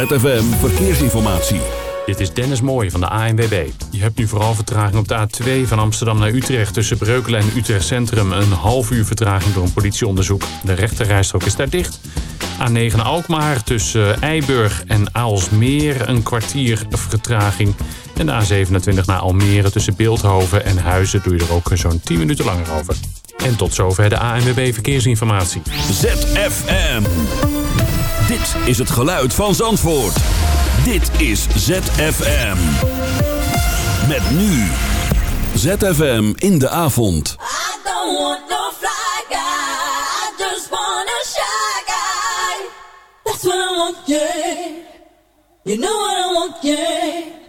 ZFM Verkeersinformatie. Dit is Dennis Mooij van de ANWB. Je hebt nu vooral vertraging op de A2 van Amsterdam naar Utrecht... tussen Breukelen en Utrecht Centrum. Een half uur vertraging door een politieonderzoek. De rechterrijstrook is daar dicht. A9 Alkmaar tussen Eiburg en Aalsmeer een kwartier vertraging. En de A27 naar Almere tussen Beeldhoven en Huizen doe je er ook zo'n 10 minuten langer over. En tot zover de ANWB Verkeersinformatie. ZFM. Dit is het geluid van Zandvoort. Dit is ZFM. Met nu. ZFM in de avond. I don't want no fly guy. I just want a shy guy. That's what I want, yeah. You know what I want, yeah.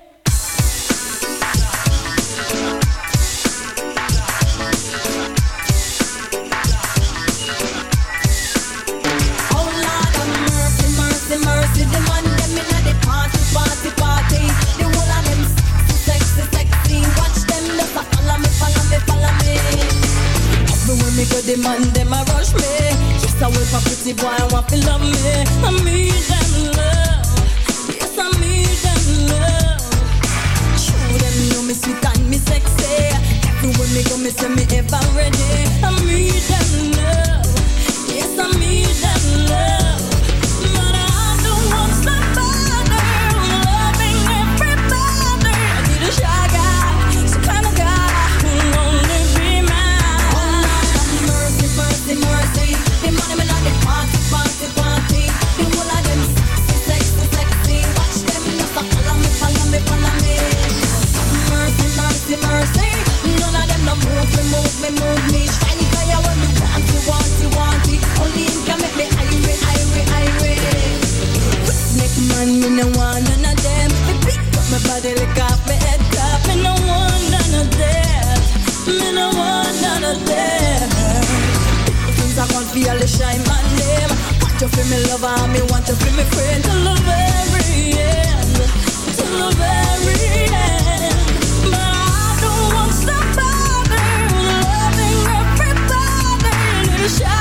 Everywhere me go, the man them a rush me. Just a wait for pretty boy want to love me. I need them love, yes I need them love. Show them know me sweet and me sexy. Everywhere me go, me say me ever ready. I need them love, yes I need them love. Friend till the very end, till the very end. shine.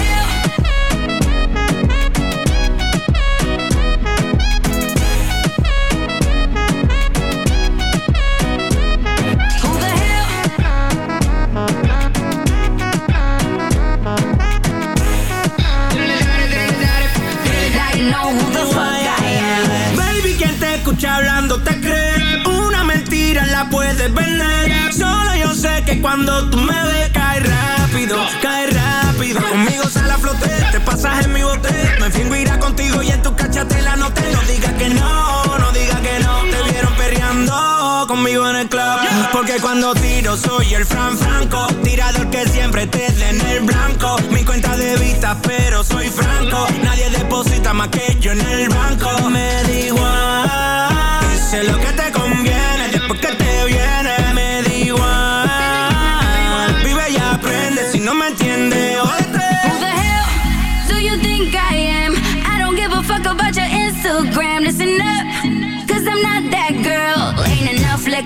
cuando tú me ves cae rápido, cae rápido. Conmigo sale a flote, te pasas en mi bote. Me fingo irá contigo y en tu cachatela no te No digas que no, no digas que no. Te vieron perreando conmigo en el club. Porque cuando tiro soy el Fran Franco. Tirador que siempre te den el blanco. Mi cuenta de vista, pero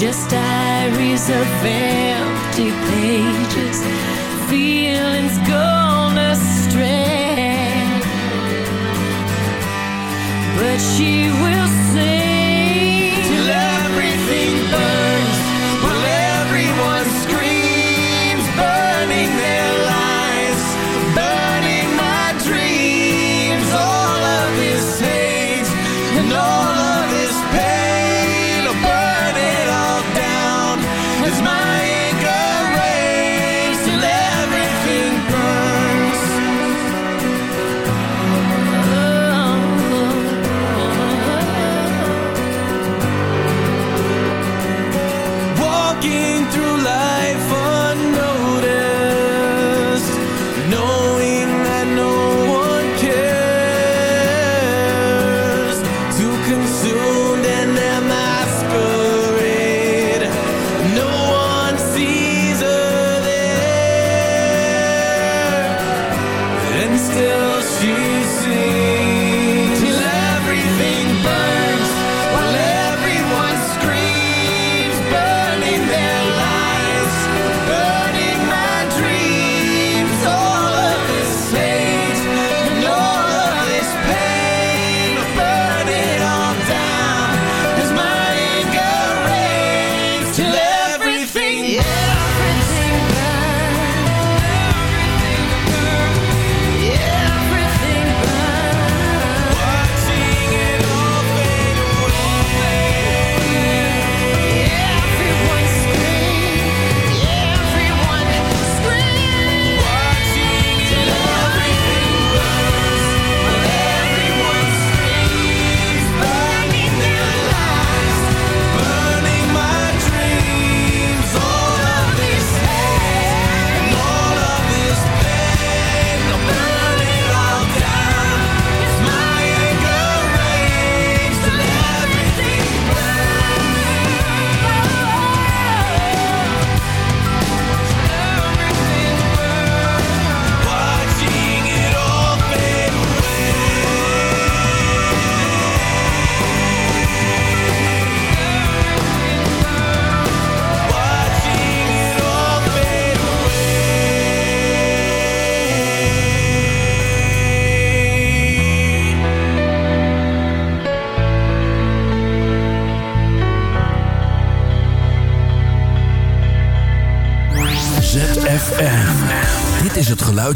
Just diaries of empty pages, feelings gone astray. But she will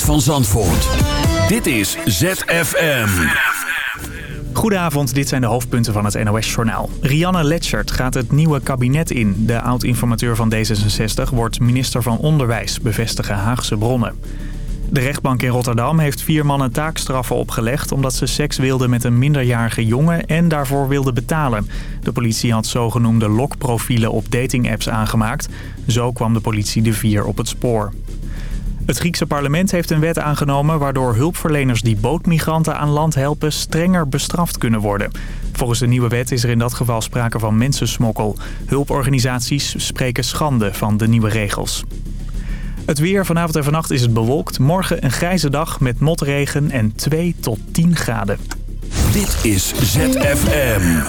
van Zandvoort. Dit is ZFM. Goedenavond, dit zijn de hoofdpunten van het NOS-journaal. Rianne Letchert gaat het nieuwe kabinet in. De oud-informateur van D66 wordt minister van Onderwijs, bevestigen Haagse bronnen. De rechtbank in Rotterdam heeft vier mannen taakstraffen opgelegd... omdat ze seks wilden met een minderjarige jongen en daarvoor wilden betalen. De politie had zogenoemde lokprofielen op datingapps aangemaakt. Zo kwam de politie de vier op het spoor. Het Griekse parlement heeft een wet aangenomen... waardoor hulpverleners die bootmigranten aan land helpen... strenger bestraft kunnen worden. Volgens de nieuwe wet is er in dat geval sprake van mensensmokkel. Hulporganisaties spreken schande van de nieuwe regels. Het weer vanavond en vannacht is het bewolkt. Morgen een grijze dag met motregen en 2 tot 10 graden. Dit is ZFM.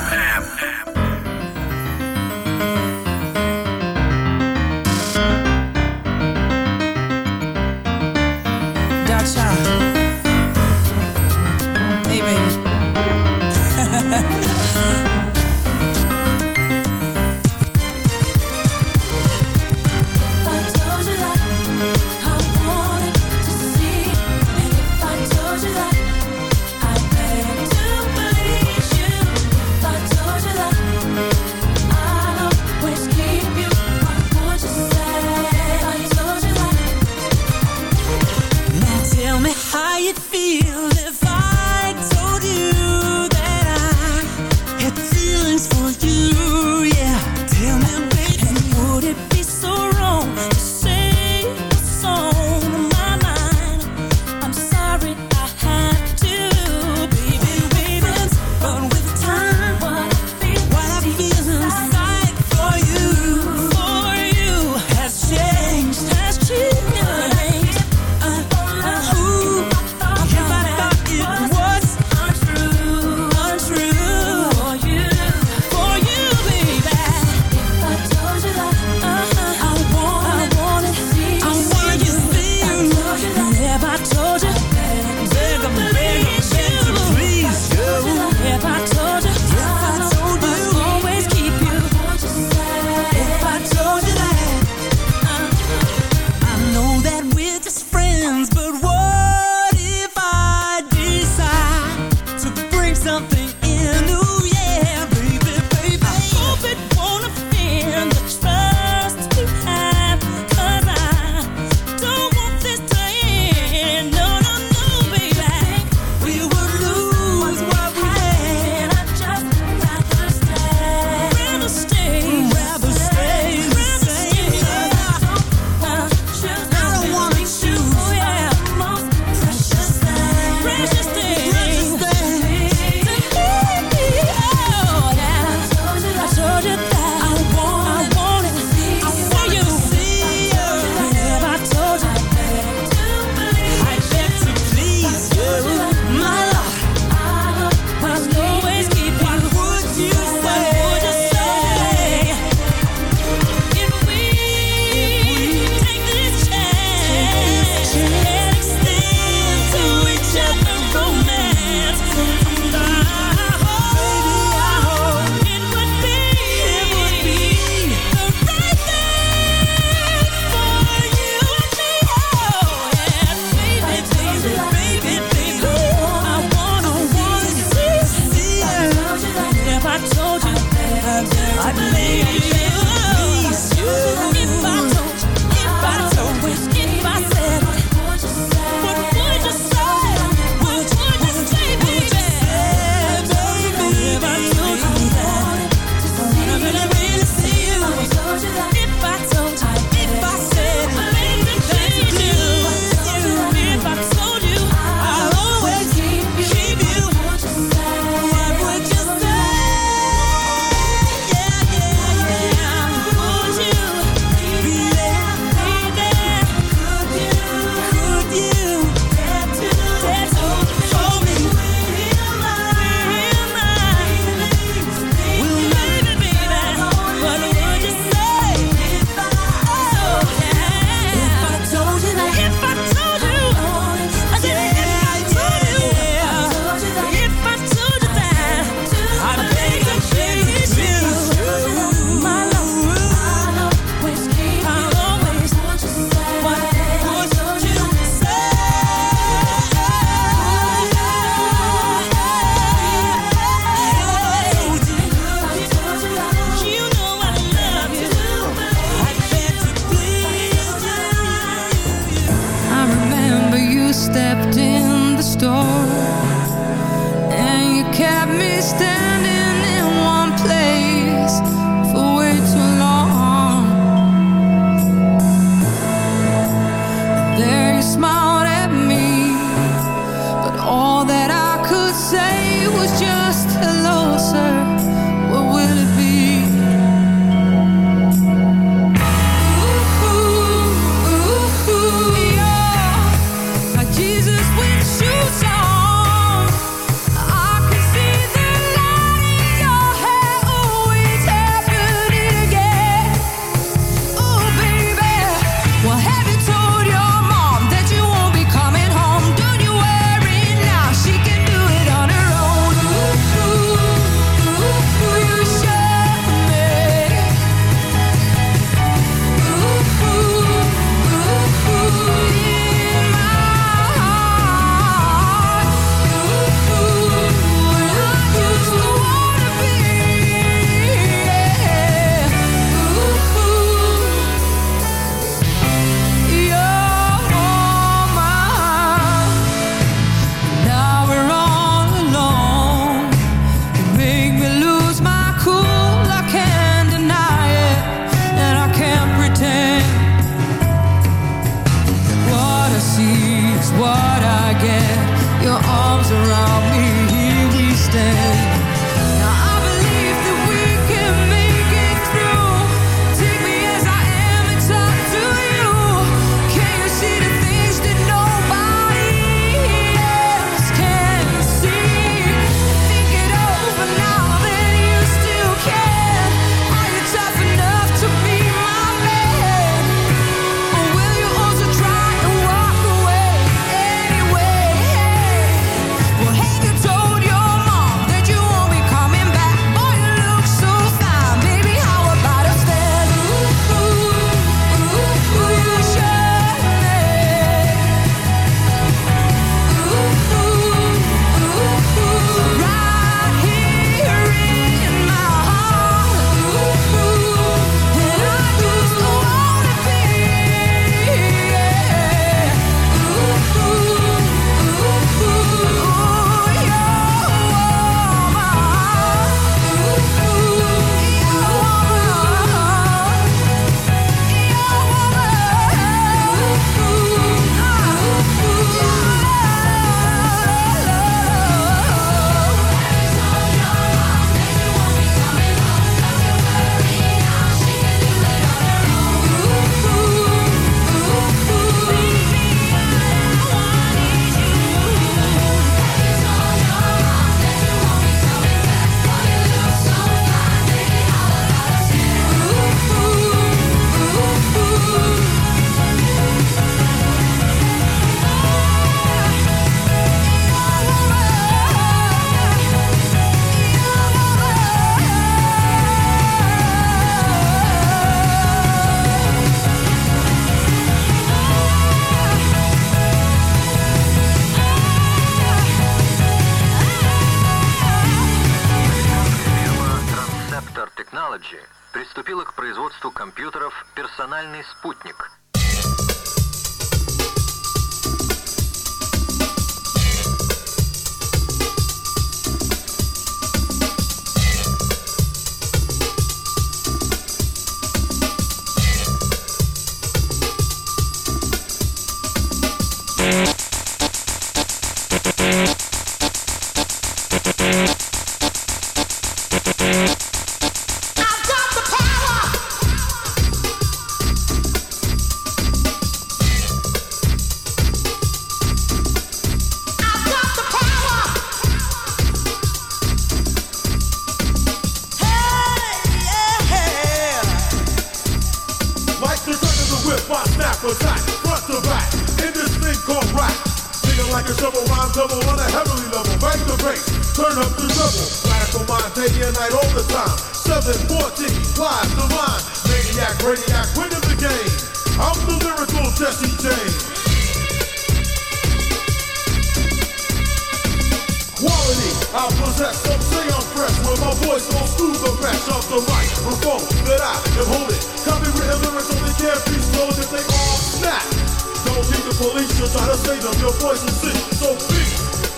Your your is sick. So be.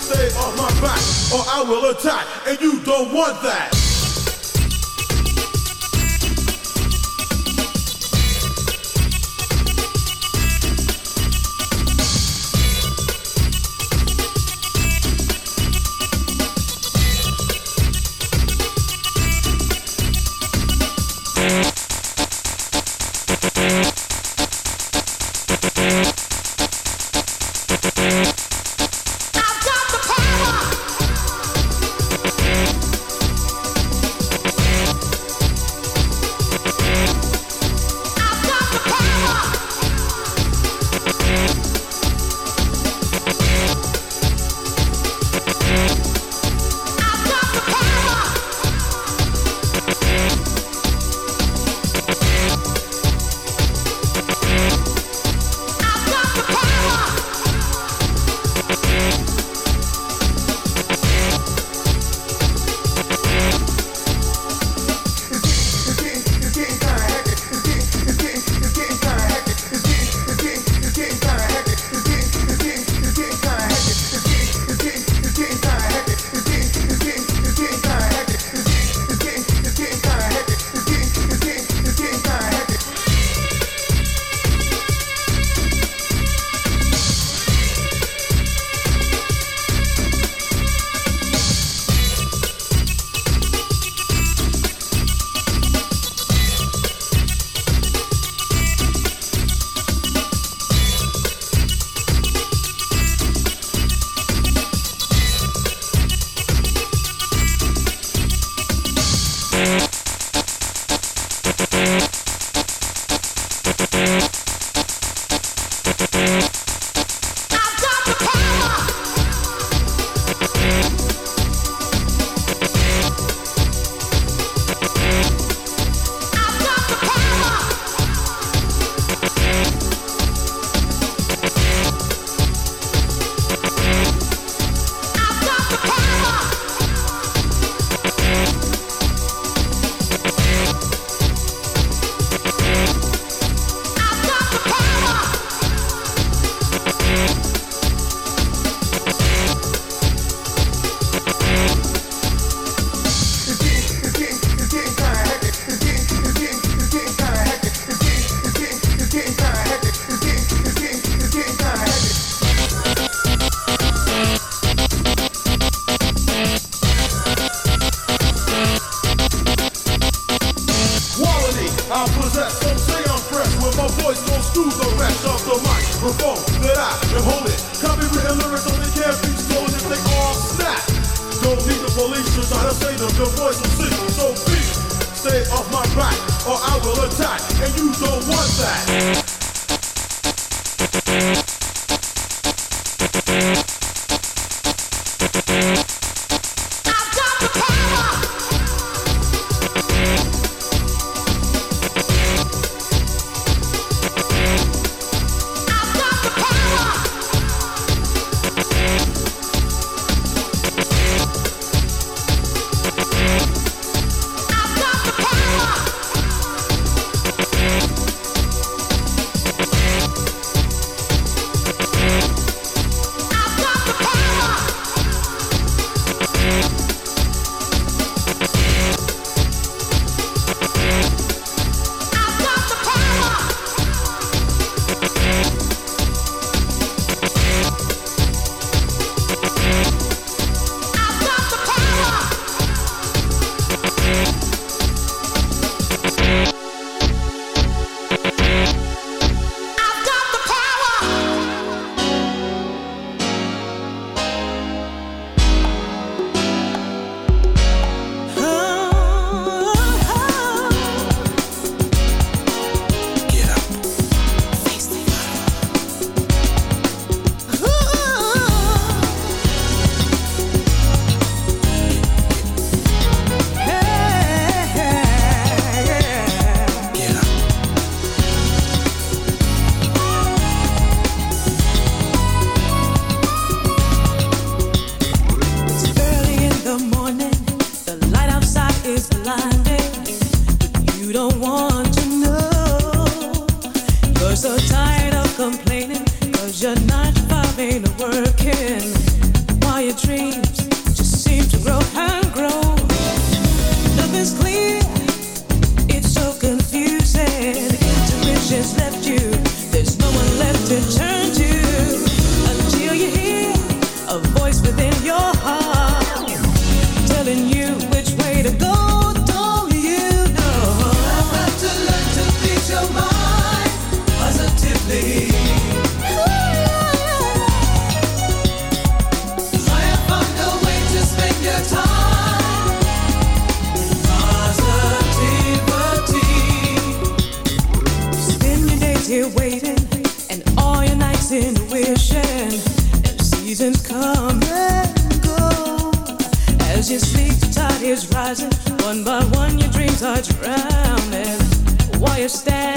stay off my back, or I will attack, and you don't want that. waiting, and all your nights in wishing, and seasons come and go. As your sleep, the tide is rising. One by one, your dreams are drowning. While you stand.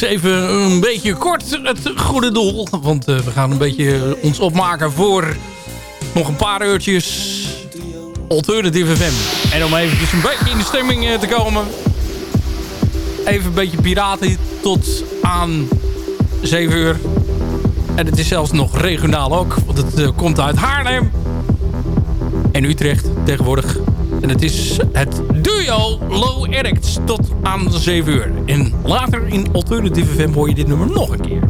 Even een beetje kort het goede doel. Want eh, we gaan een beetje ons opmaken voor nog een paar uurtjes Alternative FM. En om eventjes een beetje in de stemming eh, te komen. Even een beetje piraten tot aan 7 uur. En het is zelfs nog regionaal ook. Want het eh, komt uit Haarlem. En Utrecht tegenwoordig. En het is het duo Low Addicts tot aan 7 uur. En later in Alternative FM hoor je dit nummer nog een keer.